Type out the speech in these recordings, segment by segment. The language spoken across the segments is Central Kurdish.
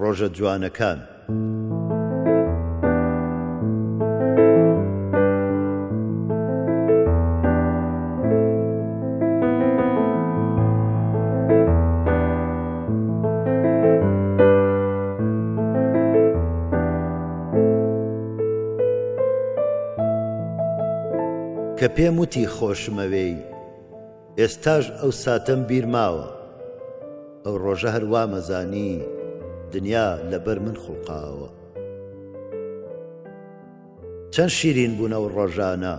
ڕۆژە جوانەکان. کە پێم وتی خۆشمەوێی. ئێستاش ئەو ساتەم بیر ماوە ئەو ڕۆژە هەر وامەزانی دنیا لەبەر من خوڵقاوە چەند شیرین بوون ئەو ڕۆژانە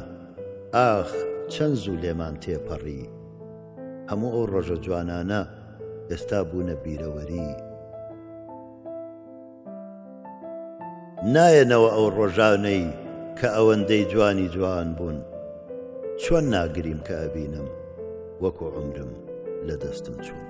ئاخ چەند زوو لێمان تێپەڕی هەموو ئەو ڕۆژە جوانانە ئێستا بوونە بیرەوەری نایەنەوە ئەو ڕۆژانەی کە ئەوەندەی جوانی جوان بوون چۆن ناگریم کە ئەبینم وەکو عمرم لە دەستم چوون.